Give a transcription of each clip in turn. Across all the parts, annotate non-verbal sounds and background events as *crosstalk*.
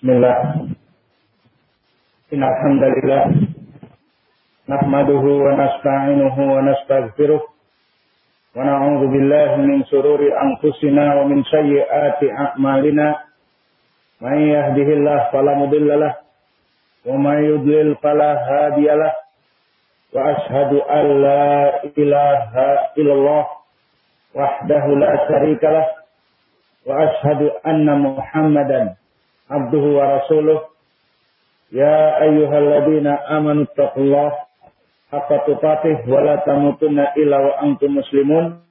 Bismillah. Inna alhamdulillah. Nahmaduhu wa nasta'inuhu wa nastaghfiruh. Wa na'udhu billahi min sururi anfusina wa min sayyiati a'malina. Man yahdihillah falamudillalah. Wa man yudlil falahadiyalah. Wa ashadu an la ilaha illallah. Wahdahu la syarikalah. Wa ashadu anna muhammadan abduhu wa rasuluh. Ya ayyuhalladzina amanu taqullah haqqa tuqatih wa la tamutunna illa wa antum muslimun.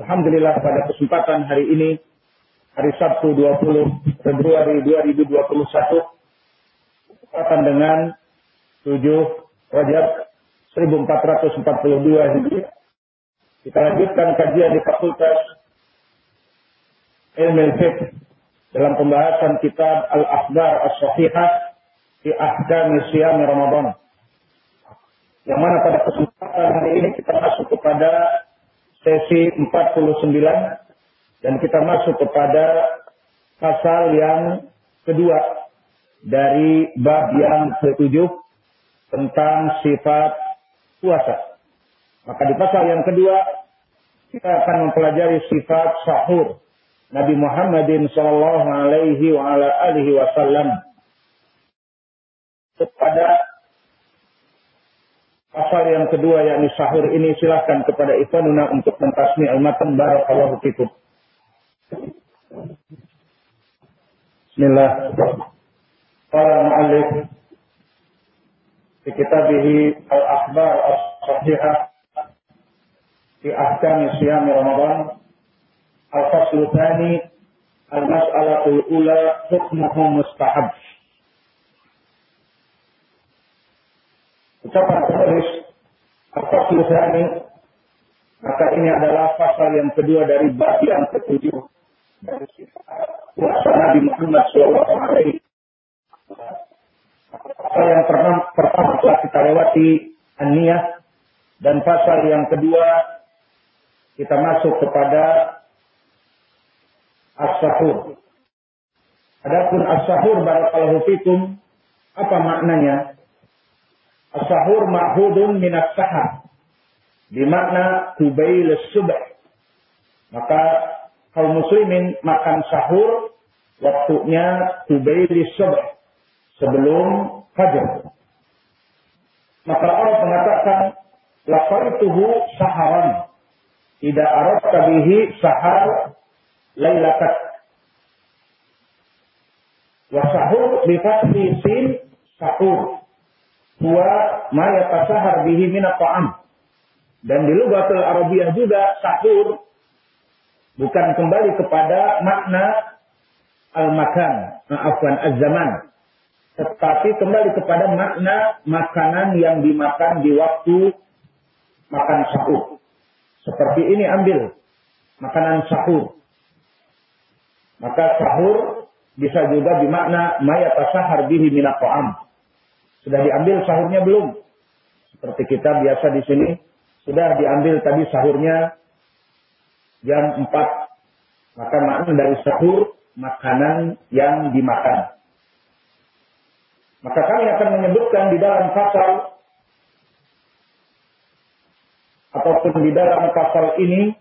Alhamdulillah pada kesempatan hari ini hari Sabtu 20 Februari 2021 kesempatan dengan 7 Rajab 1442 Hijriah. Kita lanjutkan kajian di Fakultas ilmu fiqh dalam pembahasan kitab Al-Akhbar As-Sahihah di Ahkam Siyam Ramadan. Yang mana pada kesempatan hari ini kita masuk kepada sesi 49 dan kita masuk kepada pasal yang kedua dari bab yang ketujuh tentang sifat puasa. Maka di pasal yang kedua kita akan mempelajari sifat sahur Nabi Muhammadin sallallahu alaihi wa ala alihi wasallam kepada pasal yang kedua yakni sahur ini silahkan kepada Ifanuna untuk mentasmi al-matan barakallahu fikum. Bismillah. Qala mu'allif fi kitabihi al-akhbar as-sahihah fi ahkam siyam Ramadan Al-faslu tsani al-mas'alatul ula hukmuhu mustahab. Ucapan penulis al-faslu tsani maka ini adalah pasal yang kedua dari bab yang ketujuh dari puasa Nabi Muhammad SAW. Pasal yang pertama, pertama telah kita lewati an-niyah dan pasal yang kedua kita masuk kepada as-sahur. Adapun as-sahur barakallahu fikum apa maknanya? As-sahur ma'hudun min as-sahar. Bimakna tubail subh. Maka kaum muslimin makan sahur waktunya tubail subh sebelum fajar. Maka orang mengatakan lafaituhu saharan. Tidak arad bihi sahar lailatat. Wa sahur bi fathi sin sahur. Huwa ma yatasahar bihi min ta'am. Dan di lugatul Arabiyah juga sahur bukan kembali kepada makna al-makan, maafkan az-zaman. Tetapi kembali kepada makna makanan yang dimakan di waktu makan sahur. Seperti ini ambil makanan sahur. Maka sahur bisa juga bermakna mayat sahar bihi minat Sudah diambil sahurnya belum? Seperti kita biasa di sini sudah diambil tadi sahurnya jam 4. Maka makna dari sahur makanan yang dimakan. Maka kami akan menyebutkan di dalam pasal ataupun di dalam pasal ini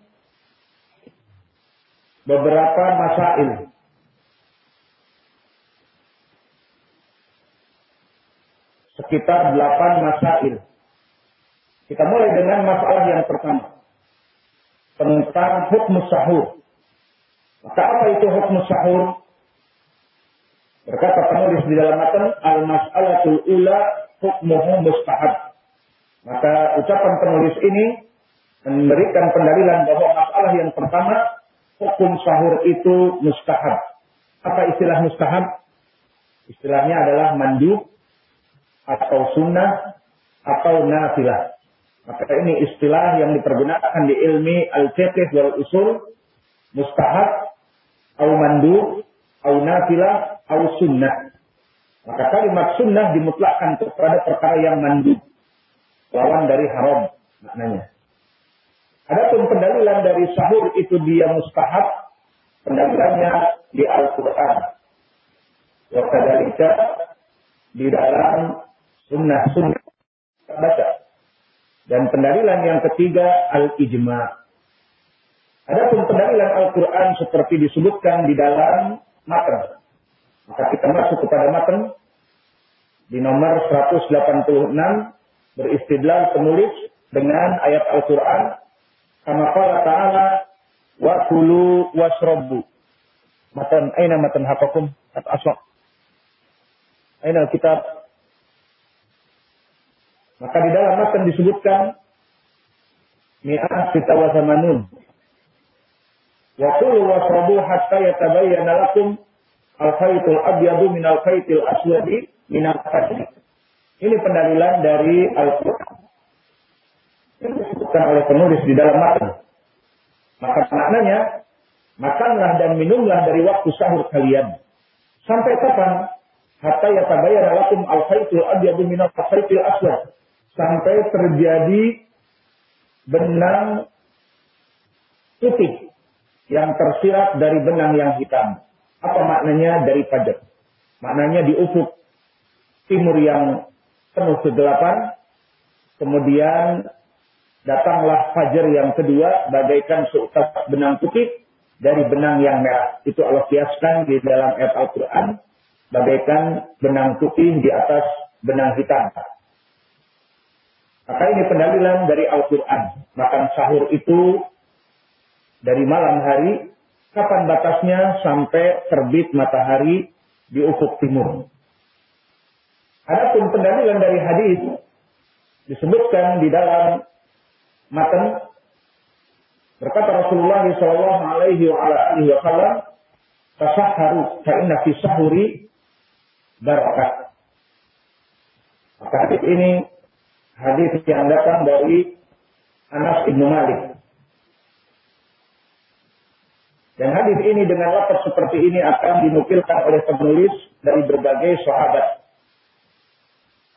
beberapa masail. Sekitar delapan masail. Kita mulai dengan masalah yang pertama. Tentang hukum sahur. Maka apa itu hukum sahur? Berkata penulis di dalam matan al-mas'alatul ula hukmuhu mustahab. Maka ucapan penulis ini memberikan pendalilan bahwa masalah yang pertama hukum sahur itu mustahab. Apa istilah mustahab? Istilahnya adalah mandub atau sunnah atau nafilah. Maka ini istilah yang dipergunakan di ilmi al-fiqh wal usul mustahab atau mandub atau nafilah atau sunnah. Maka kalimat sunnah dimutlakkan kepada perkara yang mandub. Lawan dari haram maknanya. Adapun pendalilan dari sahur itu dia mustahab, pendalilannya di Al-Quran. Wakadalika di dalam sunnah-sunnah baca. Dan pendalilan yang ketiga al-ijma. Adapun pendalilan Al-Quran seperti disebutkan di dalam matan. Maka kita masuk kepada matan di nomor 186 beristidlal penulis dengan ayat Al-Quran. Kama qala ta'ala wa kulu wasrobu. Matan, aina matan hafakum? At aswa. Aina kitab maka di dalam matan disebutkan mi'ah kita wasamanun. Wa kulu wasrabu hatta yatabayyana lakum al-khaytul abyadu min al-khaytil aswadi min al Ini pendalilan dari Al-Quran. Disebutkan oleh penulis di dalam matan. Maka maknanya, makanlah dan minumlah dari waktu sahur kalian. Sampai kapan? Hatta yatabayyana lakum al-khaytul abyadu min al-khaytil aswad sampai terjadi benang putih yang tersirat dari benang yang hitam. Apa maknanya dari fajar? Maknanya di ufuk timur yang penuh kegelapan, kemudian datanglah fajar yang kedua bagaikan seutas benang putih dari benang yang merah. Itu Allah kiaskan di dalam ayat Al-Quran bagaikan benang putih di atas benang hitam. Maka ini pendalilan dari Al-Quran. Makan sahur itu dari malam hari, kapan batasnya sampai terbit matahari di ufuk timur. Adapun pendalilan dari hadis disebutkan di dalam matan berkata Rasulullah Shallallahu Alaihi Wasallam, "Tasahharu fa inna fi sahuri barakah." Maka hadis ini hadis yang datang dari Anas ibnu Malik. Dan hadis ini dengan lapar seperti ini akan dinukilkan oleh penulis dari berbagai sahabat.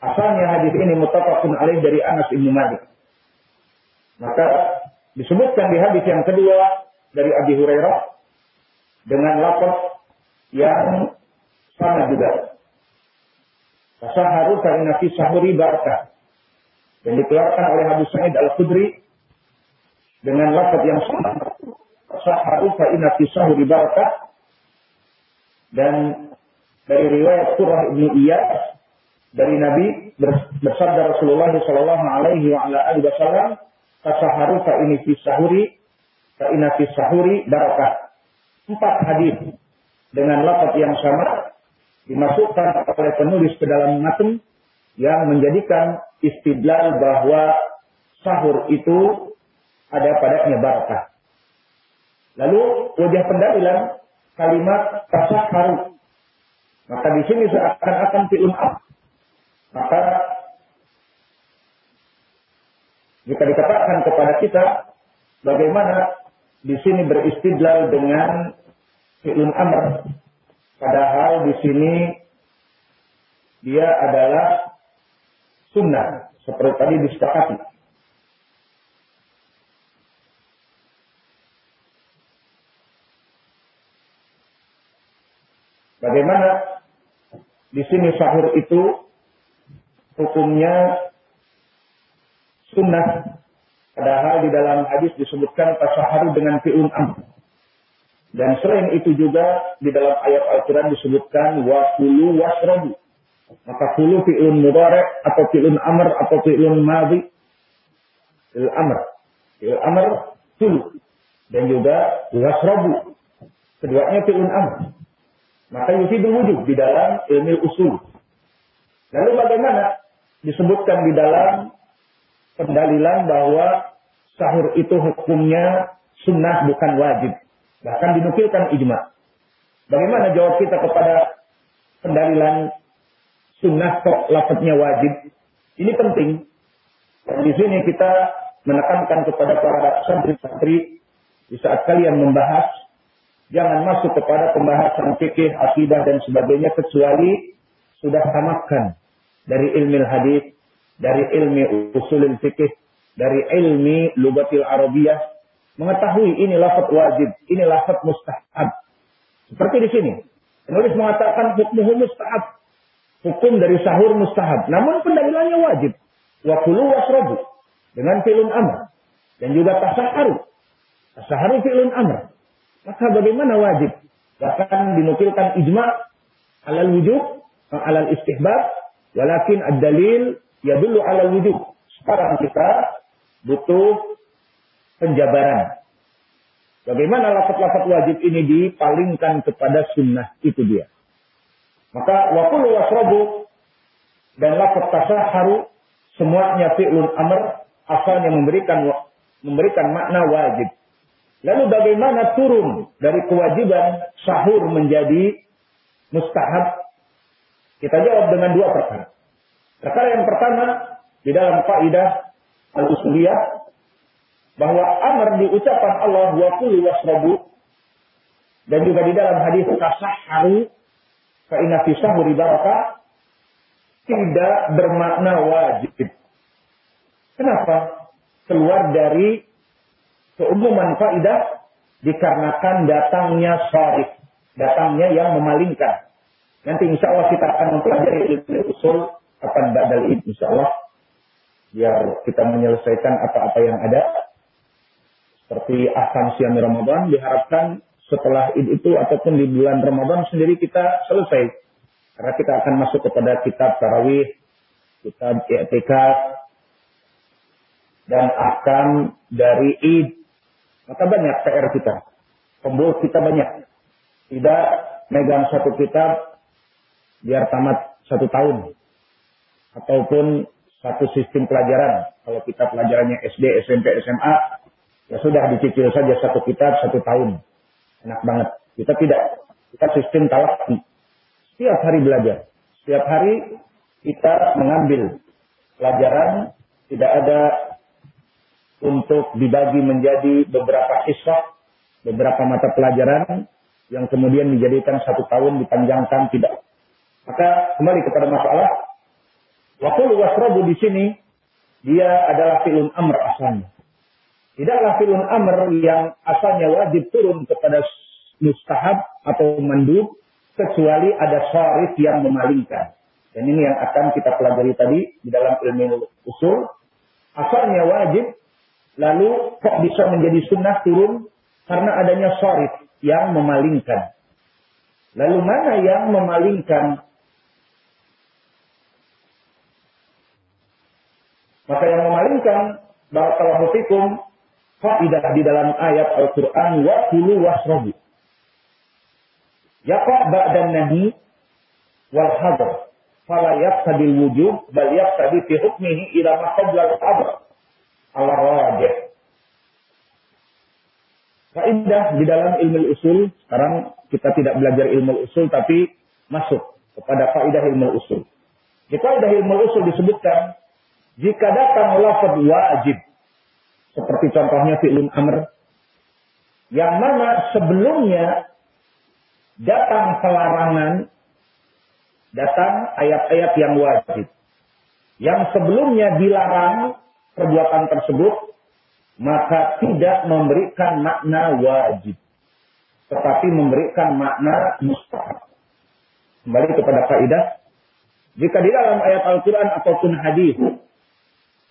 Asalnya hadis ini mutafakun alaih dari Anas ibnu Malik. Maka disebutkan di hadis yang kedua dari Abi Hurairah dengan lapar yang sama juga. Fasaharu karena fi sahuri barakah yang dikeluarkan oleh Abu Sa'id Al-Khudri dengan lafaz yang sama. Saharu fa inna fi sahuri barakah dan dari riwayat Surah Ibnu Iyas dari Nabi bersabda Rasulullah sallallahu alaihi wa ala alihi wasallam tasaharu fa ini fi sahuri fa inna fi sahuri barakah. Empat hadis dengan lafaz yang sama dimasukkan oleh penulis ke dalam matan yang menjadikan istidlal bahwa sahur itu ada padanya barakah. Lalu wajah pendalilan kalimat tasahharu. Maka di sini seakan-akan fi'un. Maka jika dikatakan kepada kita bagaimana di sini beristidlal dengan fi'un amr. Padahal di sini dia adalah sunnah seperti tadi disepakati. Bagaimana di sini sahur itu hukumnya sunnah. Padahal di dalam hadis disebutkan tasaharu dengan fi'un am. Dan selain itu juga di dalam ayat Al-Quran disebutkan wa kulu wasrabu. Maka kulu fi'lun mudhari' atau fi'lun amr atau fi'lun madhi. Fi'l amr. Fi'l amr kulu. Dan juga wasrabu. Keduanya fi'lun amr. Maka yufidul wujud di dalam ilmu usul. Lalu bagaimana disebutkan di dalam pendalilan bahwa sahur itu hukumnya sunnah bukan wajib. Bahkan dinukilkan ijma. Bagaimana jawab kita kepada pendalilan sunnah kok lafadznya wajib. Ini penting. Di sini kita menekankan kepada para santri-santri di saat kalian membahas jangan masuk kepada pembahasan fikih, akidah dan sebagainya kecuali sudah tamatkan dari ilmu hadis, dari ilmu usulul fikih, dari ilmi lugatil arabiyah, mengetahui ini lafaz wajib, ini lafaz mustahab. Seperti di sini. Penulis mengatakan hukum mustahab. Hukum dari sahur mustahab. Namun pendalilannya wajib. Wa kulu wasrobu. Dengan filun amr. Dan juga tasaharu. Tasaharu filun amr. Maka bagaimana wajib? Bahkan dinukilkan ijma' alal wujud, alal istihbab, walakin ad-dalil yadullu alal wujud. Sekarang kita butuh penjabaran. Bagaimana lafaz-lafaz wajib ini dipalingkan kepada sunnah itu dia. Maka wakulu wasrobu dan lafaz tasaharu semuanya fi'lun amr asalnya memberikan memberikan makna wajib. Lalu bagaimana turun dari kewajiban sahur menjadi mustahab? Kita jawab dengan dua perkara. Perkara yang pertama di dalam kaidah al-usuliyah bahwa amar di ucapan Allah wa kulu wasrabu dan juga di dalam hadis tasahharu fa inna fi sahuri barakah tidak bermakna wajib. Kenapa? Keluar dari keumuman faidah dikarenakan datangnya syarif, datangnya yang memalingkan. Nanti insya Allah kita akan mempelajari usul akan badal ini insya Allah biar kita menyelesaikan apa-apa yang ada seperti asam siam Ramadan diharapkan setelah id itu ataupun di bulan Ramadan sendiri kita selesai karena kita akan masuk kepada kitab tarawih kitab i'tikaf dan akan dari id maka banyak PR kita. Pembul kita banyak. Tidak megang satu kitab biar tamat satu tahun. Ataupun satu sistem pelajaran. Kalau kita pelajarannya SD, SMP, SMA, ya sudah dicicil saja satu kitab satu tahun. Enak banget. Kita tidak. Kita sistem talaki. Setiap hari belajar. Setiap hari kita mengambil pelajaran. Tidak ada untuk dibagi menjadi beberapa kisah, beberapa mata pelajaran yang kemudian dijadikan satu tahun dipanjangkan tidak. Maka kembali kepada masalah waktu wasrabu di sini dia adalah filun amr asalnya. Tidaklah filun amr yang asalnya wajib turun kepada mustahab atau mandub kecuali ada syarif yang memalingkan. Dan ini yang akan kita pelajari tadi di dalam ilmu usul. Asalnya wajib Lalu kok bisa menjadi sunnah turun? Karena adanya syarif yang memalingkan. Lalu mana yang memalingkan? Maka yang memalingkan barakallahu fikum faidah di dalam ayat Al-Qur'an wa kulu wasrabu. Yaqa ba'dan nahi wal hadar. Fala yaqtadil wujub bal yaqtadi fi hukmihi ila ma qabla al-hadar ala rajih. Kaidah di dalam ilmu usul, sekarang kita tidak belajar ilmu usul tapi masuk kepada kaidah ilmu usul. Di kaidah ilmu usul disebutkan jika datang lafaz wajib seperti contohnya fi'lun amr yang mana sebelumnya datang pelarangan datang ayat-ayat yang wajib yang sebelumnya dilarang perbuatan tersebut, maka tidak memberikan makna wajib. Tetapi memberikan makna mustahab. Kembali kepada kaidah, jika di dalam ayat Al-Quran ataupun hadis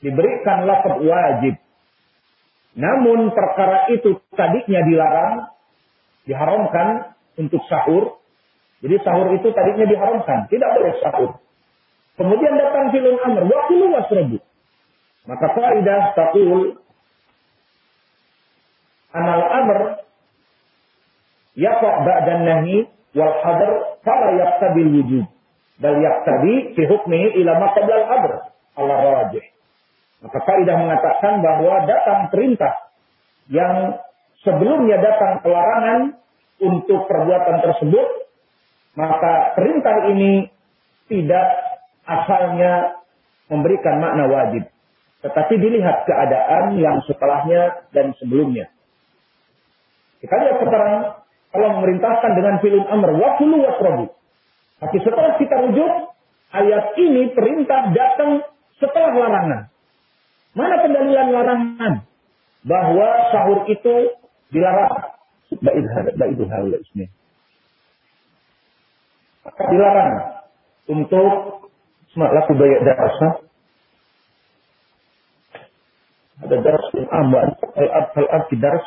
diberikan lafaz wajib, namun perkara itu tadinya dilarang, diharamkan untuk sahur, jadi sahur itu tadinya diharamkan, tidak boleh sahur. Kemudian datang filun amr, waktu luas. Maka faidah taqul anal amr yaqa ba'dan nahi wal hadar fala yaqtabil wujud bal yaqtabi fi hukmihi ila ma qabla al amr ala rajih. Maka faidah mengatakan bahwa datang perintah yang sebelumnya datang pelarangan untuk perbuatan tersebut, maka perintah ini tidak asalnya memberikan makna wajib. Tetapi dilihat keadaan yang setelahnya dan sebelumnya. Kita lihat sekarang kalau memerintahkan dengan film amr wakulu wasrobu. Tapi setelah kita rujuk, ayat ini perintah datang setelah larangan. Mana pendalilan larangan? Bahwa sahur itu dilarang. Baik hal ismi. Dilarang untuk laku bayar darasnya. Ada daras yang aman, al-ab, al-ab daras.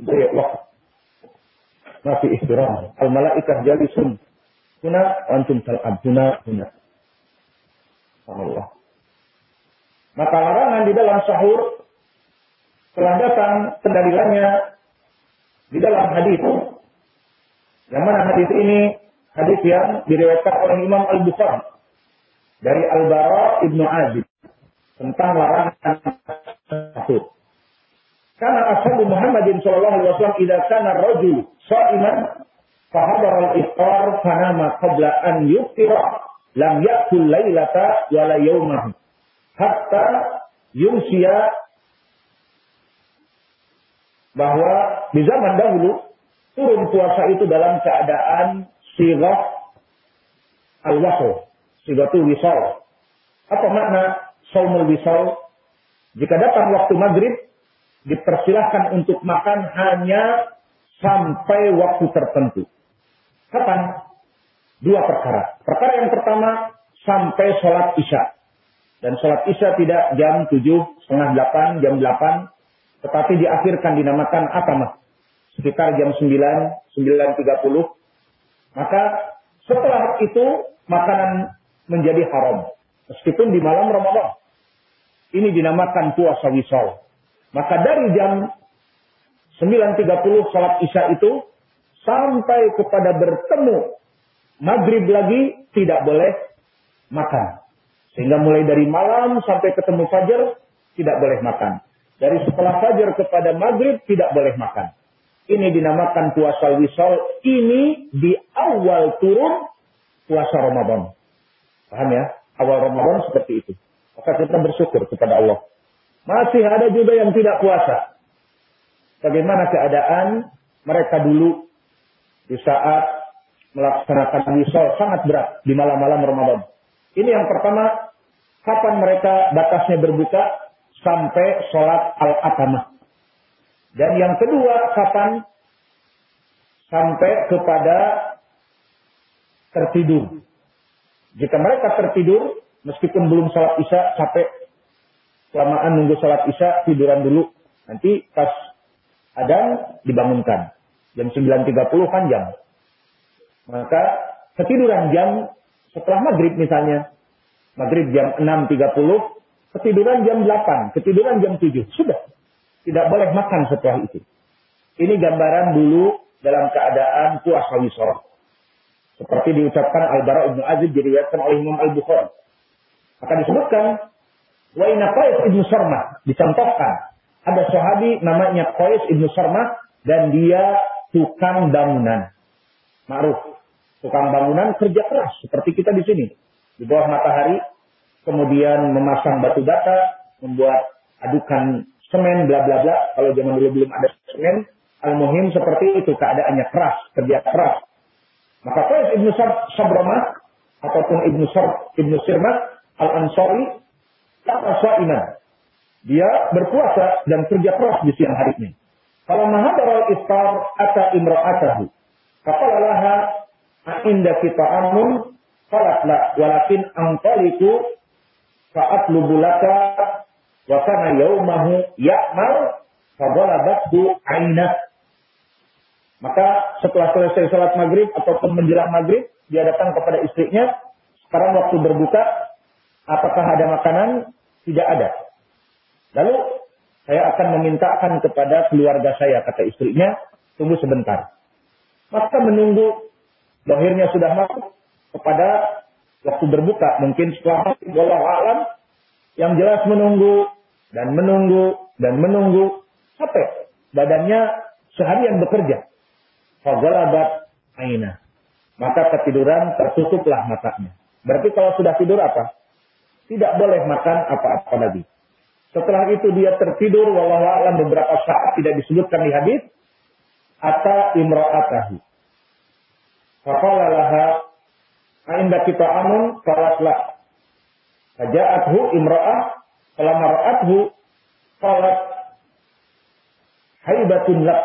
Bayar waktu. Masih istirahat. Al-malaikah jalisun. Huna, antum tal'ab. Huna. Allah. Maka larangan di dalam sahur telah datang pendalilannya di dalam hadis. Yang mana hadis ini hadis yang diriwayatkan oleh Imam Al Bukhari dari Al Bara ibnu Azib tentang larangan sahur. Karena asal Muhammadin Shallallahu Alaihi Wasallam tidak kana rojul iman fahadar al iftar fanama qabla an yuftira lam yakul laylata wala yawmahu hatta yumsiya bahwa di zaman dahulu turun puasa itu dalam keadaan sirah al-wasl, itu wisal. Apa makna saumul wisal? Jika datang waktu maghrib, dipersilahkan untuk makan hanya sampai waktu tertentu. Kapan? Dua perkara. Perkara yang pertama, sampai sholat isya. Dan sholat isya tidak jam tujuh, setengah delapan, jam delapan, tetapi diakhirkan dinamakan apa mas? Sekitar jam 9, 9.30. Maka setelah itu makanan menjadi haram. Meskipun di malam Ramadan. Ini dinamakan puasa wisol. Maka dari jam 9.30 salat isya itu sampai kepada bertemu maghrib lagi tidak boleh makan. Sehingga mulai dari malam sampai ketemu fajar tidak boleh makan. Dari setelah fajar kepada maghrib tidak boleh makan. Ini dinamakan puasa wisol. Ini di awal turun puasa Ramadan. Paham ya? Awal Ramadan seperti itu. Maka kita bersyukur kepada Allah. Masih ada juga yang tidak puasa. Bagaimana keadaan mereka dulu di saat melaksanakan wisol sangat berat di malam-malam Ramadan. Ini yang pertama, kapan mereka batasnya berbuka? sampai sholat al-atamah. Dan yang kedua, kapan? Sampai kepada tertidur. Jika mereka tertidur, meskipun belum sholat isya, capek, kelamaan nunggu sholat isya, tiduran dulu. Nanti pas adhan, dibangunkan. Jam 9.30 kan jam. Maka ketiduran jam setelah maghrib misalnya. Maghrib jam 6.30, Ketiduran jam 8, ketiduran jam 7. Sudah. Tidak boleh makan setelah itu. Ini gambaran dulu dalam keadaan puasa wisor. Seperti diucapkan Al-Bara Ibn Aziz diriwayatkan oleh Imam Al-Bukhari. Maka disebutkan Wa inna Qais Ibn Sarmah. Dicontohkan. Ada sahabi namanya Qais Ibn Sarmah. Dan dia tukang bangunan. Ma'ruf. Tukang bangunan kerja keras. Seperti kita di sini. Di bawah matahari kemudian memasang batu bata, membuat adukan semen, bla bla bla. Kalau zaman dulu belum ada semen, al-muhim seperti itu keadaannya keras, kerja keras. Maka Qais Ibnu Sabromah ataupun Ibnu Sar Ibnu Sirmah Al-Ansari tak iman. Dia berpuasa dan kerja keras di siang harinya. Kalau mahadar al-iftar ata imra'atahu. Faqala laha inda kita amun la walakin angkaliku saat lubulaka wa kana yaumahu ya'mal fadalabathu ainah. Maka setelah selesai salat maghrib ataupun menjelang maghrib, dia datang kepada istrinya. Sekarang waktu berbuka, apakah ada makanan? Tidak ada. Lalu saya akan memintakan kepada keluarga saya, kata istrinya, tunggu sebentar. Maka menunggu lahirnya sudah masuk kepada waktu berbuka, mungkin setelah Allah alam, yang jelas menunggu dan menunggu dan menunggu sampai badannya seharian bekerja. Fagalabat aina. Maka ketiduran tertutuplah matanya. Berarti kalau sudah tidur apa? Tidak boleh makan apa-apa lagi. Setelah itu dia tertidur, wallahu alam beberapa saat tidak disebutkan di hadis. Ata imra'atahu. Faqala laha Ainda kita amun falatlah. Faja'athu imra'ah. Falamma ra'athu. Falat. Haibatun lak.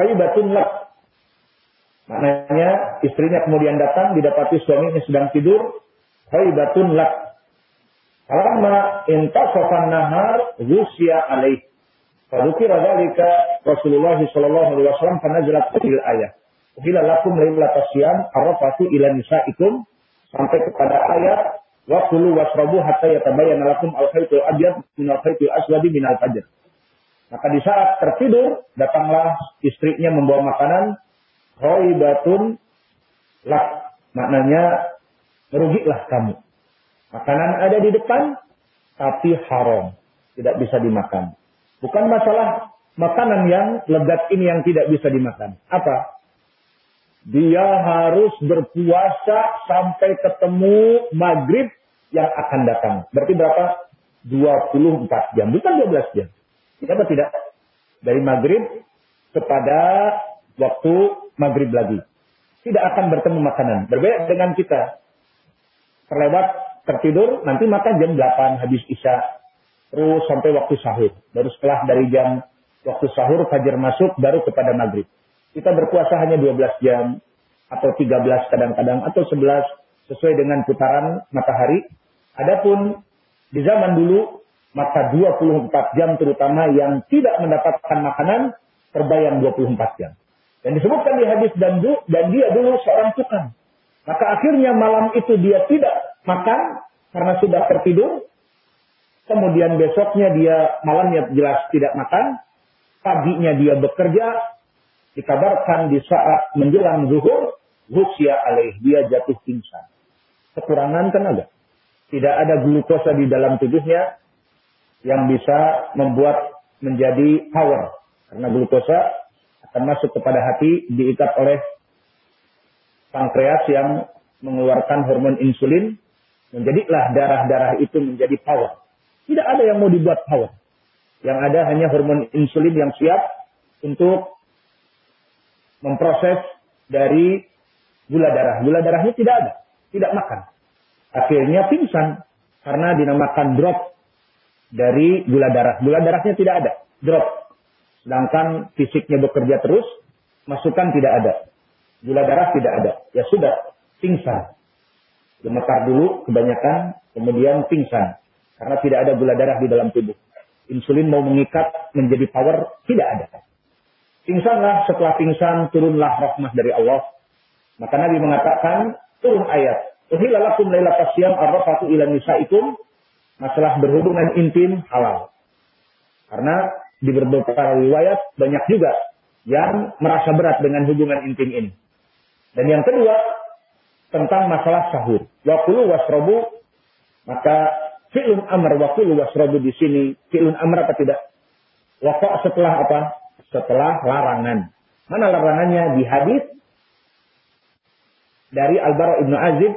Haibatun lak. Maknanya istrinya kemudian datang didapati suaminya sedang tidur. Haibatun lak. Falamma intasafan nahar Rusya alaih. Fadukira dalika Rasulullah sallallahu alaihi wasallam fanazalat fil ayat. Bila lakum lailata siyam arafatu ila nisaikum sampai kepada ayat wa kulu wasrabu hatta yatabayyana lakum al-khaytul abyad min al-khaytil aswadi min al-fajr. Maka di saat tertidur datanglah istrinya membawa makanan khaibatun lak. Maknanya merugilah kamu. Makanan ada di depan, tapi haram. Tidak bisa dimakan. Bukan masalah makanan yang legat ini yang tidak bisa dimakan. Apa? Dia harus berpuasa sampai ketemu maghrib yang akan datang. Berarti berapa? 24 jam. Bukan 12 jam. Kenapa tidak? Dari maghrib kepada waktu maghrib lagi. Tidak akan bertemu makanan. Berbeda dengan kita. Terlewat tertidur, nanti makan jam 8 habis isya. Terus sampai waktu sahur. Baru setelah dari jam waktu sahur, fajar masuk, baru kepada maghrib. Kita berpuasa hanya 12 jam, atau 13 kadang-kadang, atau 11, sesuai dengan putaran matahari. Adapun di zaman dulu, maka 24 jam terutama yang tidak mendapatkan makanan, terbayang 24 jam. Dan disebutkan di hadis dan, dan dia dulu seorang tukang. Maka akhirnya malam itu dia tidak makan karena sudah tertidur. Kemudian besoknya dia malamnya jelas tidak makan. Paginya dia bekerja. Dikabarkan di saat menjelang zuhur. Rusya alaih. Dia jatuh pingsan. Kekurangan tenaga. Tidak ada glukosa di dalam tubuhnya yang bisa membuat menjadi power. Karena glukosa akan masuk kepada hati diikat oleh pankreas yang mengeluarkan hormon insulin Menjadilah darah-darah itu menjadi power. Tidak ada yang mau dibuat power. Yang ada hanya hormon insulin yang siap untuk memproses dari gula darah. Gula darahnya tidak ada. Tidak makan. Akhirnya pingsan. Karena dinamakan drop dari gula darah. Gula darahnya tidak ada. Drop. Sedangkan fisiknya bekerja terus, masukan tidak ada. Gula darah tidak ada. Ya sudah, pingsan gemetar dulu kebanyakan, kemudian pingsan. Karena tidak ada gula darah di dalam tubuh. Insulin mau mengikat menjadi power, tidak ada. Pingsanlah, setelah pingsan turunlah rahmah dari Allah. Maka Nabi mengatakan, turun ayat. Uhilalakum laylatas siyam arrafatu ila nisaikum. Masalah berhubungan intim halal. Karena di beberapa riwayat banyak juga yang merasa berat dengan hubungan intim ini. Dan yang kedua, tentang masalah sahur. Wakulu wasrobu, maka fi'lun amr wakulu wasrobu di sini, fi'lun amr apa tidak? Wakok setelah apa? Setelah larangan. Mana larangannya? Di hadis dari Al-Bara Ibnu Azib,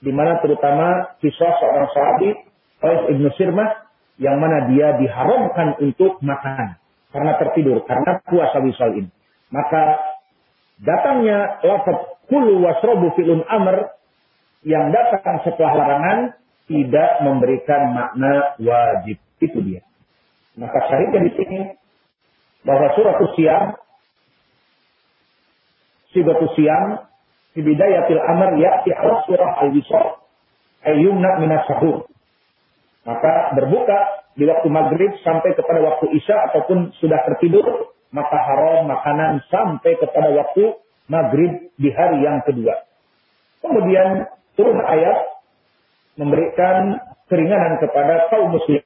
di mana terutama kisah seorang sahabat, Qais Ibnu Sirmah, yang mana dia diharamkan untuk makan karena tertidur, karena puasa wisal ini. Maka datangnya lafaz kulu wasrobu filun amr yang datang setelah larangan tidak memberikan makna wajib. Itu dia. Maka syahidnya di sini bahwa surah Usiam, Sigat Usiam, di bidayatil amr ya'ti ala surah al-wisar ayyumna minas sahur. Maka berbuka di waktu maghrib sampai kepada waktu isya ataupun sudah tertidur, maka haram makanan sampai kepada waktu maghrib di hari yang kedua. Kemudian turun ayat memberikan keringanan kepada kaum muslim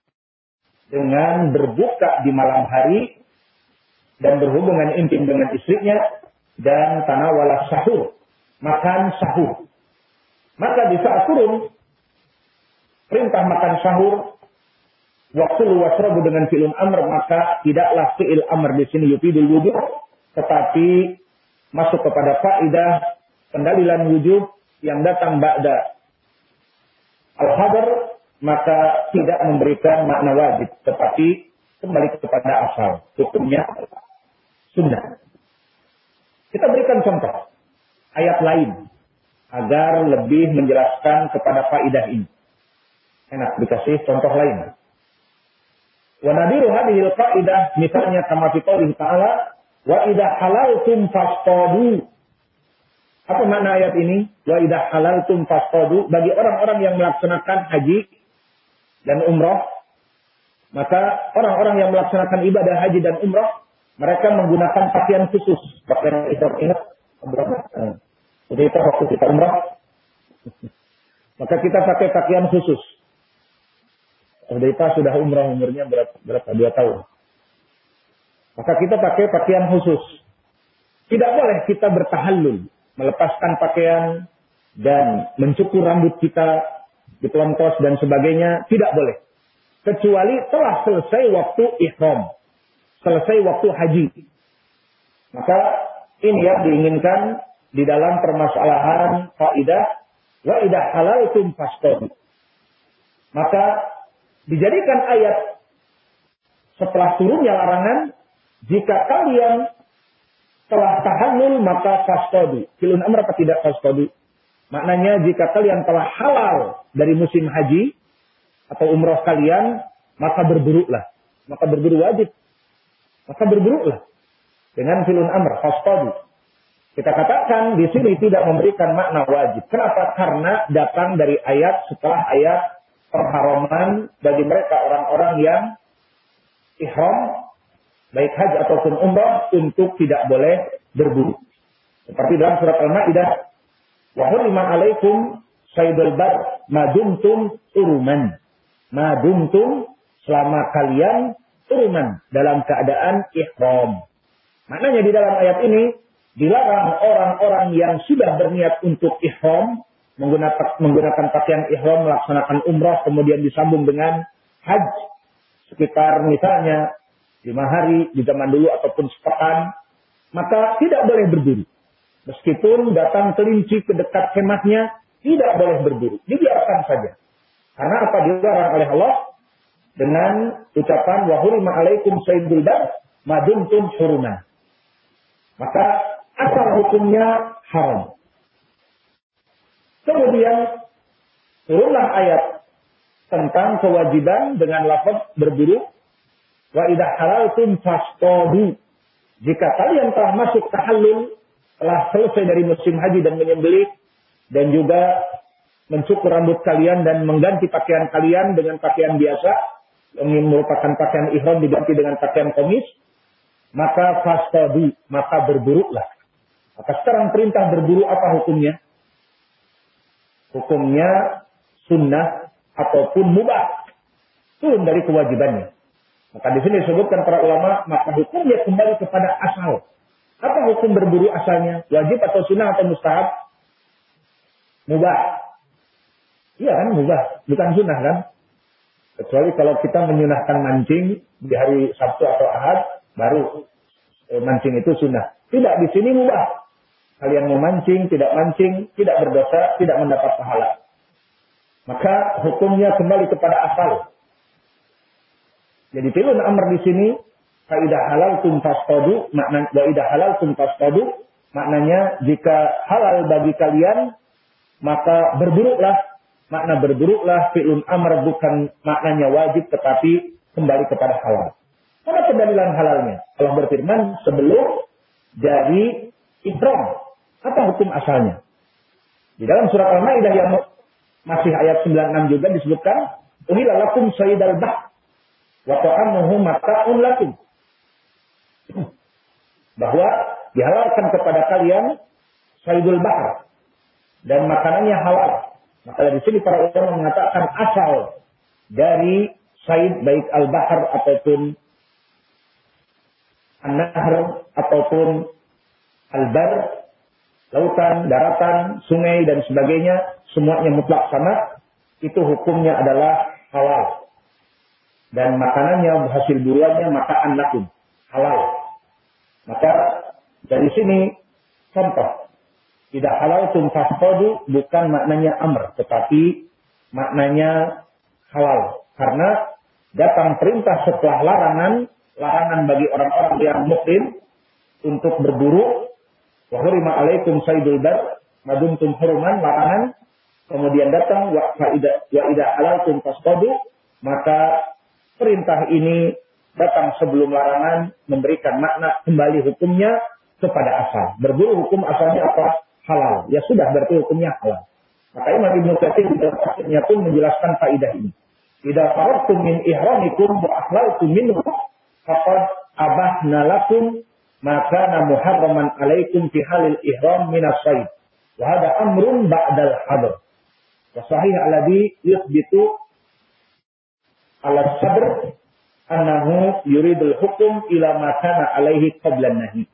dengan berbuka di malam hari dan berhubungan intim dengan istrinya dan tanawala sahur, makan sahur. Maka di saat turun perintah makan sahur waktu wasrabu dengan fi'il amr maka tidaklah fi'il amr di sini yufidul wujud tetapi masuk kepada faidah pendalilan wujud yang datang ba'da al-hadar maka tidak memberikan makna wajib tetapi kembali kepada asal. Hukumnya sunnah. Kita berikan contoh ayat lain agar lebih menjelaskan kepada faidah ini. Enak dikasih contoh lain. Wa nadiru hadhil qaidah misalnya kama fi ta'ala Wa idha halaltum fastadu. Apa makna ayat ini? Wa idha halaltum fastadu. Bagi orang-orang yang melaksanakan haji dan umrah. Maka orang-orang yang melaksanakan ibadah haji dan umrah. Mereka menggunakan pakaian khusus. Pakaian itu ingat. Jadi itu waktu kita umrah. *laughs* Maka kita pakai pakaian khusus. Hudaifah sudah umrah umurnya berapa, berapa? Dua tahun. Maka kita pakai pakaian khusus. Tidak boleh kita bertahallul. Melepaskan pakaian dan mencukur rambut kita, diplontos dan sebagainya. Tidak boleh. Kecuali telah selesai waktu ihram. Selesai waktu haji. Maka ini yang diinginkan di dalam permasalahan faidah wa idah halaltum fastadu. Maka dijadikan ayat setelah turunnya larangan jika kalian telah tahallul maka fastadu. Filun amr apa tidak fastadu? Maknanya jika kalian telah halal dari musim haji atau umroh kalian, maka berburuklah. Maka berburu wajib. Maka berburuklah. Dengan filun amr, fastadu. Kita katakan di sini tidak memberikan makna wajib. Kenapa? Karena datang dari ayat setelah ayat perharuman bagi mereka orang-orang yang ihram baik haji ataupun umrah untuk tidak boleh berburu. Seperti dalam surat Al-Maidah, "Wa hurima 'alaikum saydul bar madumtum uruman." Madumtum selama kalian uruman dalam keadaan ihram. Maknanya di dalam ayat ini dilarang orang-orang yang sudah berniat untuk ihram menggunakan, menggunakan pakaian ihram melaksanakan umrah kemudian disambung dengan haji sekitar misalnya lima hari di zaman dulu ataupun sepekan maka tidak boleh berburu meskipun datang kelinci ke dekat kemahnya tidak boleh berburu dibiarkan saja. Karena apa? Dilarang oleh Allah dengan ucapan wahurima alaikum sayyidul dar maduntum huruman maka asal hukumnya haram. Kemudian turunlah ayat tentang kewajiban dengan lafaz berburu wa idza halaltum fastadu. Jika kalian telah masuk tahallul, telah selesai dari musim haji dan menyembelih dan juga mencukur rambut kalian dan mengganti pakaian kalian dengan pakaian biasa yang merupakan pakaian ihram diganti dengan pakaian komis, maka fastadu, maka berburuklah. Maka sekarang perintah berburu apa hukumnya? hukumnya sunnah ataupun mubah. Turun dari kewajibannya. Maka di sini disebutkan para ulama, maka hukumnya kembali kepada asal. Apa hukum berburu asalnya? Wajib atau sunnah atau mustahab? Mubah. Iya kan, mubah. Bukan sunnah kan? Kecuali kalau kita menyunahkan mancing di hari Sabtu atau Ahad, baru eh, mancing itu sunnah. Tidak, di sini mubah. Kalian memancing, tidak mancing, tidak berdosa, tidak mendapat pahala. Maka hukumnya kembali kepada asal. Jadi pilun amr di sini, kaidah halal tum fasqadu, makna kaidah halal tum fasqadu, maknanya jika halal bagi kalian, maka berburuklah. Makna berburuklah fi'lun amr bukan maknanya wajib tetapi kembali kepada halal. Karena pendalilan halalnya. Allah berfirman sebelum dari ihram. Apa hukum asalnya? Di dalam surat Al-Maidah yang masih ayat 96 juga disebutkan, "Uhilla lakum sayyidal bah wa ta'amuhu mata'un lakum." Bahwa dihalalkan kepada kalian sayyidul bahar dan makanannya halal. Maka dari sini para ulama mengatakan asal dari sayyid baik al-bahar ataupun an-nahr ataupun al-bar lautan, daratan, sungai dan sebagainya, semuanya mutlak sama, itu hukumnya adalah halal. Dan makanannya hasil buruannya makaan lakum, halal. Maka dari sini contoh, tidak halal tum fasqadu bukan maknanya amr, tetapi maknanya halal. Karena datang perintah setelah larangan, larangan bagi orang-orang yang muslim untuk berburu Wa hurima alaikum saydul bar madumtum huruman larangan kemudian datang wa faida wa ida halaltum tasqadu maka perintah ini datang sebelum larangan memberikan makna kembali hukumnya kepada asal. Berburu hukum asalnya apa? Halal. Ya sudah berarti hukumnya halal. Maka Imam Ibnu Katsir di pun menjelaskan faidah ini. Idza faradtum min ihramikum wa ahlaltum minhu faqad abahna lakum ma kana muharraman alaikum fi halil ihram min as-sayd. Amrun ba'dal hadr. Wa sahih alladhi yuthbitu ala sabr annahu yuridul hukum ila ma kana alaihi qabla nahi.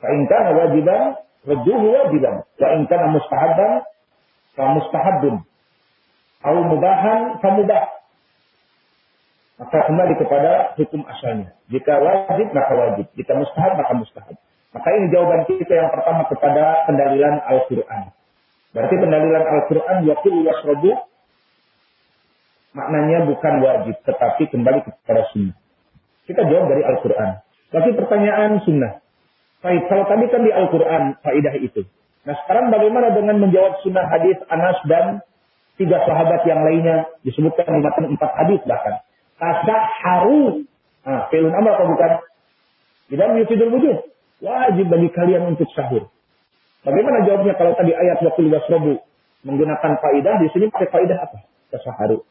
Fa in kana wajiban radduhu wajiban wa in kana mustahabban fa mustahabbun. Au mubahan fa mubah maka kembali kepada hukum asalnya. Jika wajib, maka wajib. Jika mustahab, maka mustahab. Maka ini jawaban kita yang pertama kepada pendalilan Al-Quran. Berarti pendalilan Al-Quran, yakul wasrobu, maknanya bukan wajib, tetapi kembali kepada sunnah. Kita jawab dari Al-Quran. Tapi pertanyaan sunnah. Baik, kalau tadi kan di Al-Quran, faidah itu. Nah sekarang bagaimana dengan menjawab sunnah hadis Anas dan tiga sahabat yang lainnya disebutkan di matan empat hadis bahkan haru. Nah, fi'lun amal atau bukan? Tidak yufidul wujud. Wajib bagi kalian untuk sahur. Bagaimana jawabnya kalau tadi ayat waktu wasrobu menggunakan faidah, di sini pakai faidah apa? Tasaharu.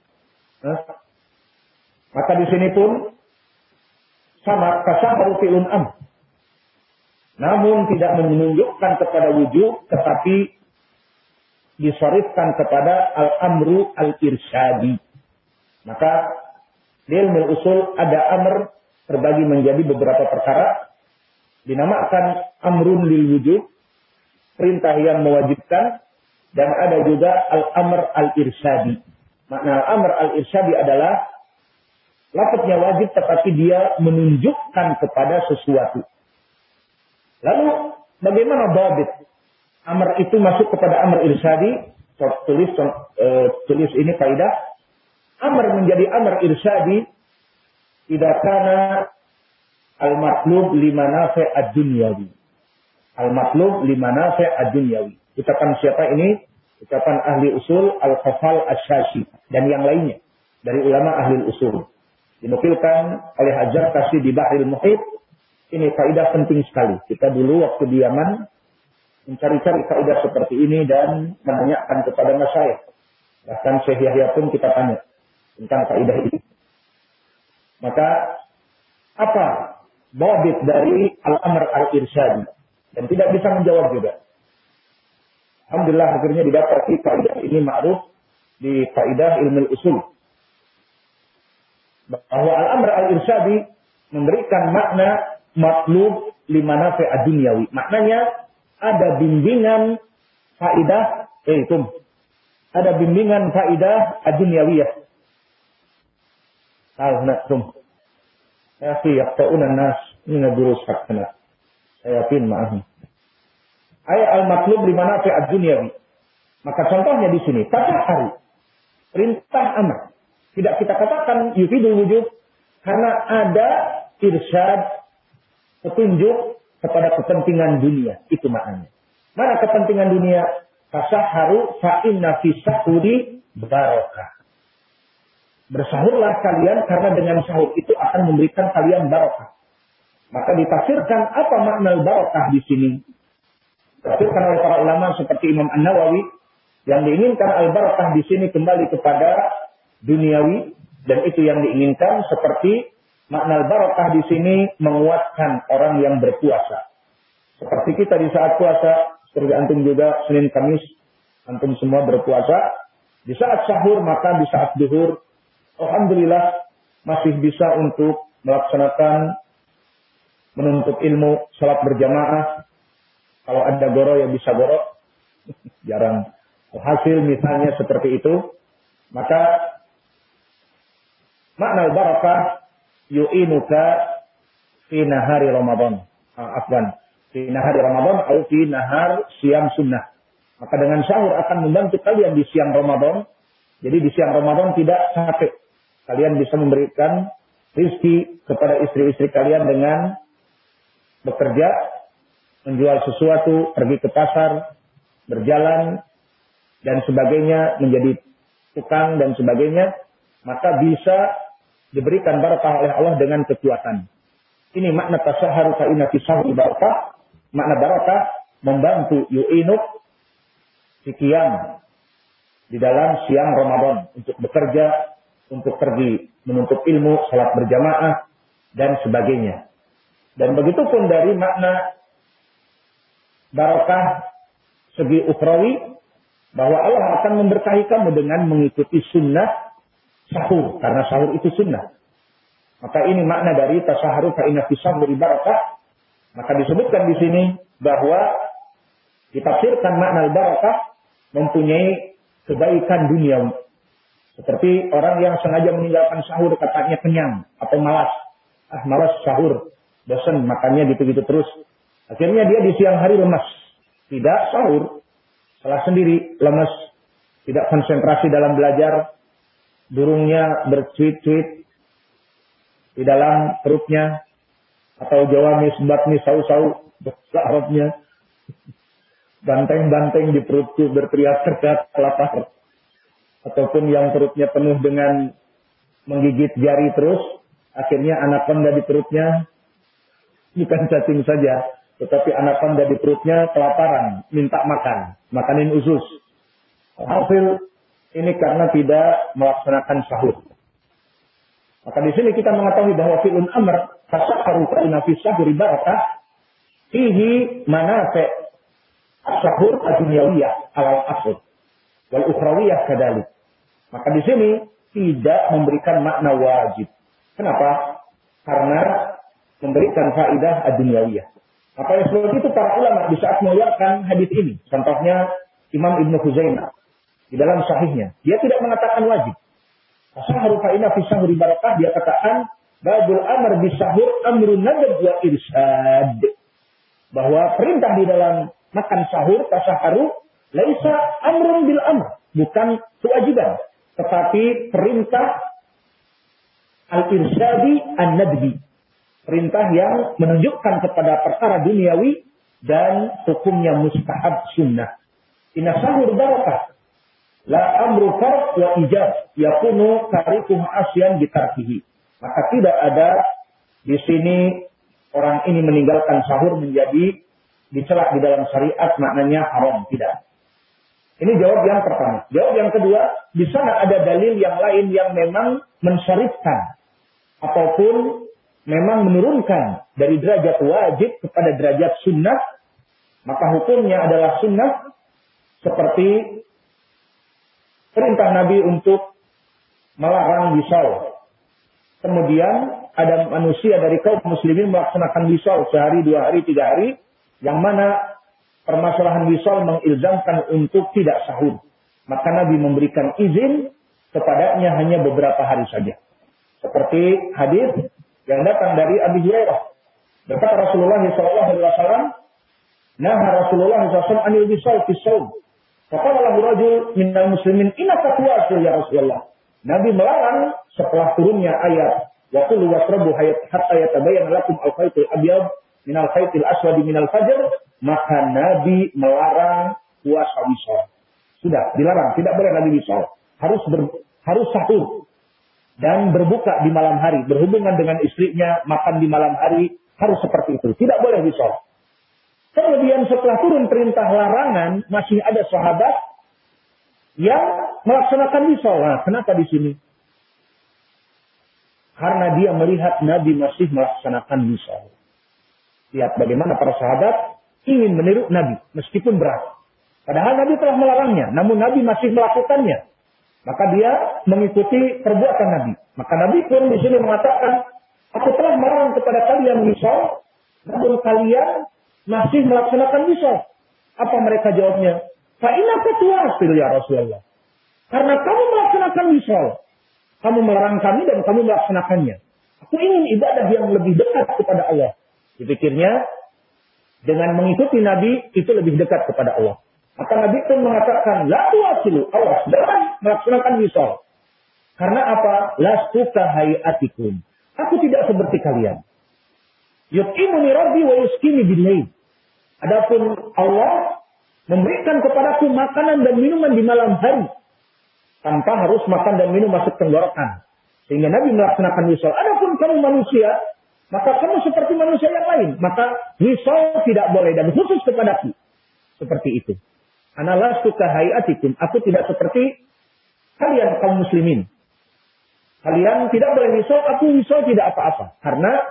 Maka di sini pun sama kasaharu fi'lun am. Namun tidak menunjukkan kepada wujud, tetapi disorifkan kepada al-amru al-irsyadi. Maka di ilmu usul ada amr terbagi menjadi beberapa perkara. Dinamakan amrun lil wujud, perintah yang mewajibkan, dan ada juga al-amr al-irsyadi. Makna al-amr al-irsyadi adalah lafadznya wajib tetapi dia menunjukkan kepada sesuatu. Lalu bagaimana babit? Amr itu masuk kepada amr irsyadi. Tulis uh, tulis ini kaidah amr menjadi amr irsyadi tidak karena al-matlub lima nafi ad-dunyawi. Al-matlub lima nafi ad-dunyawi. Ucapan siapa ini? Ucapan ahli usul al-khafal asyashi dan yang lainnya dari ulama ahli usul. Dinukilkan oleh Hajar Kasih di Bahril Muhid. Ini kaidah penting sekali. Kita dulu waktu di Yaman mencari-cari kaidah seperti ini dan menanyakan kepada masyayikh. Bahkan Syekh Yahya pun kita tanya tentang kaidah ini. Maka apa bobit dari al-amr al-irsyadi? Dan tidak bisa menjawab juga. Alhamdulillah akhirnya didapat di ini ma'ruf di kaidah ilmu usul. Bahwa al-amr al-irsyadi memberikan makna matlub lima nafi'ad duniawi. Maknanya ada bimbingan faidah eh, itu ada bimbingan faidah ad-dunyawiyah. Ah, Alnatum. Ya fi yakta'unan nas min haqqana. Saya yakin ma'ahum. Ayat al matlub fi ad-dunyawi. Maka contohnya di sini, hari perintah anak. Tidak kita katakan yufidul wujud karena ada irsyad petunjuk kepada kepentingan dunia. Itu maknanya. Mana kepentingan dunia? Tasaharu fa'inna fi sahuri barokah. Bersahurlah kalian karena dengan sahur itu akan memberikan kalian barokah. Maka ditafsirkan apa makna barokah di sini? Ditafsirkan oleh para ulama seperti Imam An-Nawawi yang diinginkan al-barakah di sini kembali kepada duniawi dan itu yang diinginkan seperti makna barakah di sini menguatkan orang yang berpuasa. Seperti kita di saat puasa, seperti antum juga Senin Kamis, antum semua berpuasa. Di saat sahur maka di saat duhur Alhamdulillah masih bisa untuk melaksanakan menuntut ilmu salat berjamaah. Kalau ada goro ya bisa goro. Jarang. Hasil misalnya seperti itu. Maka makna barakah yu'inuka fi nahari Ramadan. Ah, afwan. Fi nahari Ramadan atau fi nahar siam sunnah. Maka dengan sahur akan membantu kalian di siang Ramadan. Jadi di siang Ramadan tidak capek kalian bisa memberikan rizki kepada istri-istri kalian dengan bekerja, menjual sesuatu, pergi ke pasar, berjalan, dan sebagainya, menjadi tukang dan sebagainya, maka bisa diberikan barakah oleh Allah dengan kekuatan. Ini makna tasaharu fa inna fi barakah. Makna barakah membantu yu'inuk sikian di dalam siang Ramadan untuk bekerja, untuk pergi menuntut ilmu, salat berjamaah, dan sebagainya. Dan begitu pun dari makna barakah segi ukrawi, bahwa Allah akan memberkahi kamu dengan mengikuti sunnah sahur. Karena sahur itu sunnah. Maka ini makna dari tasaharu fa inna dari barakah. Maka disebutkan di sini bahwa ditafsirkan makna barakah mempunyai kebaikan dunia. Seperti orang yang sengaja meninggalkan sahur katanya kenyang atau malas. Ah malas sahur. Bosan makannya gitu-gitu terus. Akhirnya dia di siang hari lemas. Tidak sahur. Salah sendiri lemas. Tidak konsentrasi dalam belajar. Burungnya bercuit-cuit di dalam perutnya. Atau jawa misbatmi sau-sau. Bahasa Banteng-banteng di perutku berteriak-teriak lapar ataupun yang perutnya penuh dengan menggigit jari terus, akhirnya anak anaconda di perutnya bukan cacing saja, tetapi anak anaconda di perutnya kelaparan, minta makan, makanin usus. Hasil ini karena tidak melaksanakan sahur. Maka di sini kita mengetahui bahwa filun amr tasakharu fa inna fi sahuri barakah fihi manafi' sahur ad-dunyawiyah alal asr wal ukhrawiyah kadalik. Maka di sini tidak memberikan makna wajib. Kenapa? Karena memberikan faidah ad-dunyawiyah. Maka yang sebab itu para ulama di saat mengeluarkan hadis ini, contohnya Imam Ibnu Huzaimah di dalam sahihnya, dia tidak mengatakan wajib. Sahur fa'ina fi sahuri barakah, dia katakan, Babul amr bisahur amrun nadab wa irsyad. Bahwa perintah di dalam makan sahur, tasaharu, laisa amrun bil amr. Bukan kewajiban tetapi perintah al-irsyadi an-nadbi. Perintah yang menunjukkan kepada perkara duniawi dan hukumnya mustahab sunnah. Inna sahur barakah. La amru fard wa ijab. Yakunu karikuh asyan bitarkihi. Maka tidak ada di sini orang ini meninggalkan sahur menjadi dicelak di dalam syariat maknanya haram. Tidak. Ini jawab yang pertama. Jawab yang kedua, di sana ada dalil yang lain yang memang mensyarifkan ataupun memang menurunkan dari derajat wajib kepada derajat sunnah, maka hukumnya adalah sunnah seperti perintah Nabi untuk melarang wisal. Kemudian ada manusia dari kaum muslimin melaksanakan wisal sehari, dua hari, tiga hari, yang mana permasalahan wisal mengilzamkan untuk tidak sahur. Maka Nabi memberikan izin kepadanya hanya beberapa hari saja. Seperti hadis yang datang dari Abi Hurairah. Berkata Rasulullah SAW, Nah Rasulullah SAW anil wisal fi saum. Faqala lahu rajul minnal muslimin inna tuwasil ya Rasulullah. Nabi melarang setelah turunnya ayat wa qulu wasrabu hatta yatabayyana lakum al-khaytul abyad minal khaytil aswadi minal fajr maka Nabi melarang puasa wisol. Sudah dilarang, tidak boleh lagi wisol. Harus ber, harus sahur dan berbuka di malam hari, berhubungan dengan istrinya, makan di malam hari, harus seperti itu. Tidak boleh wisol. Kemudian setelah turun perintah larangan, masih ada sahabat yang melaksanakan wisol. Nah, kenapa di sini? Karena dia melihat Nabi masih melaksanakan wisol. Lihat bagaimana para sahabat ingin meniru Nabi, meskipun berat. Padahal Nabi telah melarangnya, namun Nabi masih melakukannya. Maka dia mengikuti perbuatan Nabi. Maka Nabi pun di sini mengatakan, aku telah melarang kepada kalian misal, namun kalian masih melaksanakan misal. Apa mereka jawabnya? Fa'inaka tuwasil ya Rasulullah. Karena kamu melaksanakan misal. Kamu melarang kami dan kamu melaksanakannya. Aku ingin ibadah yang lebih dekat kepada Allah. Dipikirnya, dengan mengikuti Nabi itu lebih dekat kepada Allah. Maka Nabi pun mengatakan, La tuasilu, Allah jangan melaksanakan wisol. Karena apa? Lastuka hayatikum. Aku tidak seperti kalian. Yut'imuni rabbi wa yuskini. Adapun Allah memberikan kepadaku makanan dan minuman di malam hari. Tanpa harus makan dan minum masuk tenggorokan. Sehingga Nabi melaksanakan wisol. Adapun kamu manusia, maka kamu seperti manusia yang lain. Maka wisol tidak boleh dan khusus kepadaku. Seperti itu. Analah suka hayatikum. Aku tidak seperti kalian kaum muslimin. Kalian tidak boleh wisol, aku wisol tidak apa-apa. Karena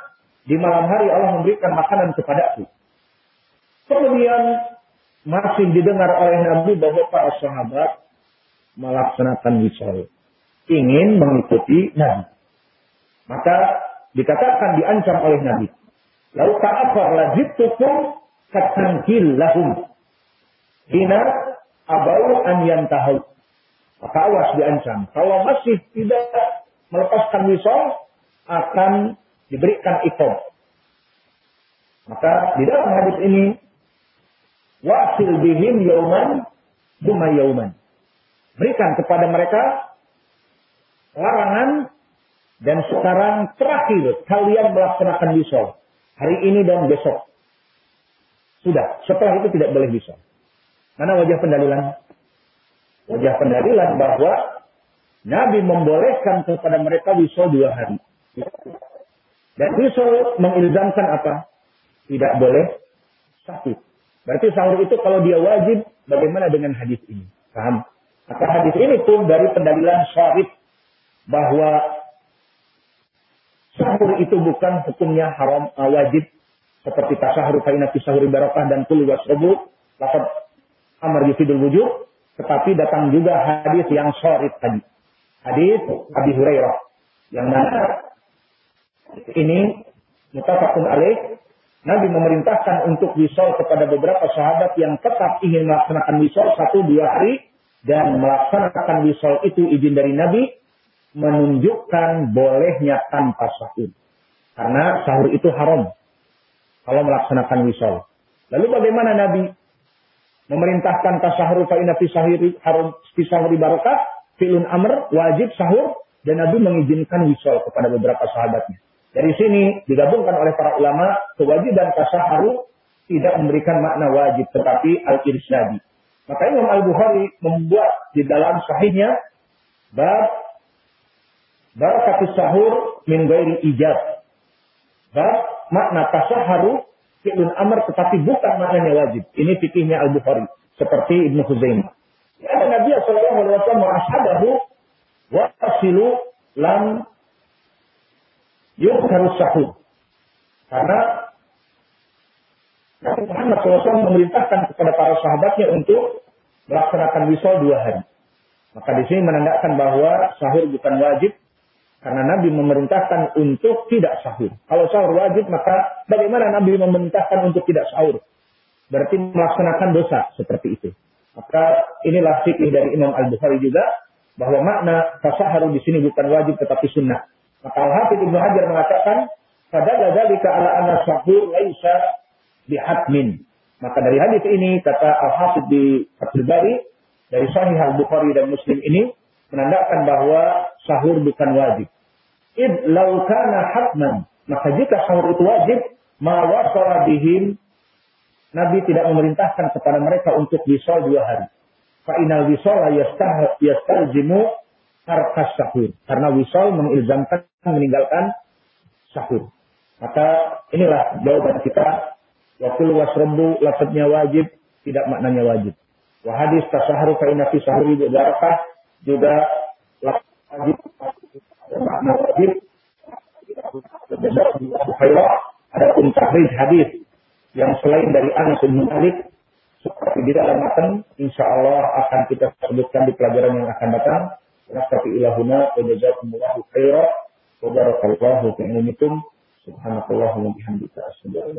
di malam hari Allah memberikan makanan kepadaku. Kemudian masih didengar oleh Nabi bahwa para sahabat melaksanakan wisol. Ingin mengikuti Nabi. Maka dikatakan diancam oleh Nabi. Lalu ta'afar lajibtukum katangkil lahum. Hina abau an yantahu. Maka awas diancam. Kalau masih tidak melepaskan wisol, akan diberikan ikom. Maka di dalam hadis ini, wasil bihim yauman, duma yauman. Berikan kepada mereka larangan dan sekarang terakhir kalian melaksanakan wisol. Hari ini dan besok. Sudah, setelah itu tidak boleh wisol. Mana wajah pendalilan? Wajah pendalilan bahwa Nabi membolehkan kepada mereka wisol dua hari. Dan wisol mengilzamkan apa? Tidak boleh sahur. Berarti sahur itu kalau dia wajib, bagaimana dengan hadis ini? Paham? Maka hadis ini pun dari pendalilan syarif bahwa sahur itu bukan hukumnya haram uh, wajib seperti tasahur kainat sahur barakah dan kul wasrabu lafaz amar yufidul wujud tetapi datang juga hadis yang syarif tadi. Hadis Abi Hurairah yang mana ini mutafakun alaih Nabi memerintahkan untuk wisol kepada beberapa sahabat yang tetap ingin melaksanakan wisol satu dua hari dan melaksanakan wisol itu izin dari Nabi menunjukkan bolehnya tanpa sahur. Karena sahur itu haram kalau melaksanakan wisol. Lalu bagaimana Nabi memerintahkan tasahur fa inna fi sahiri haram fi sahuri barakah filun amr wajib sahur dan Nabi mengizinkan wisol kepada beberapa sahabatnya. Dari sini digabungkan oleh para ulama kewajiban tasaharu tidak memberikan makna wajib tetapi al-irsyadi. Maka Imam Al-Bukhari membuat di dalam sahihnya bab barakatus sahur min ghairi ijab. Bab makna tasaharu fi'lun amr tetapi bukan maknanya wajib. Ini fikihnya Al-Bukhari seperti Ibnu Huzaimah. Ya, Nabi sallallahu alaihi wasallam ashabahu wa asilu lam yuk harus sahur. Karena Nabi Muhammad SAW memerintahkan kepada para sahabatnya untuk melaksanakan wisol dua hari. Maka di sini menandakan bahwa sahur bukan wajib karena Nabi memerintahkan untuk tidak sahur. Kalau sahur wajib maka bagaimana Nabi memerintahkan untuk tidak sahur? Berarti melaksanakan dosa seperti itu. Maka inilah fikih dari Imam Al-Bukhari juga bahwa makna tasaharu di sini bukan wajib tetapi sunnah. Maka Al-Hafidh Ibnu Hajar mengatakan, pada dzalika ala anna sahur laisa bihatmin. Maka dari hadis ini kata Al-Hafidh di Fathul Bari dari Sahih Al-Bukhari dan Muslim ini menandakan bahwa sahur bukan wajib. Id lau kana hatman, maka jika sahur itu wajib, ma wasala bihim Nabi tidak memerintahkan kepada mereka untuk wisol dua hari. Fa inal wisol yastalzimu tarkas sahur. Karena wisol mengilzamkan meninggalkan sahur. Maka inilah jawaban kita. Waktu luas rembu lafadznya wajib, tidak maknanya wajib. Wahadis tasaharu fa inna fi sahuri juga wajib makna wajib. Ada pun tahrij hadis yang selain dari Anas bin Malik seperti di dalam matan, insya Allah akan kita sebutkan di pelajaran yang akan datang. Nastafi ilahuna wa jazakumullahu khairan. Wa barakallahu fi ilmikum. Subhanakallahumma bihamdika. Asyhadu